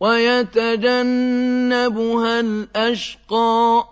ويتجنبها الأشقى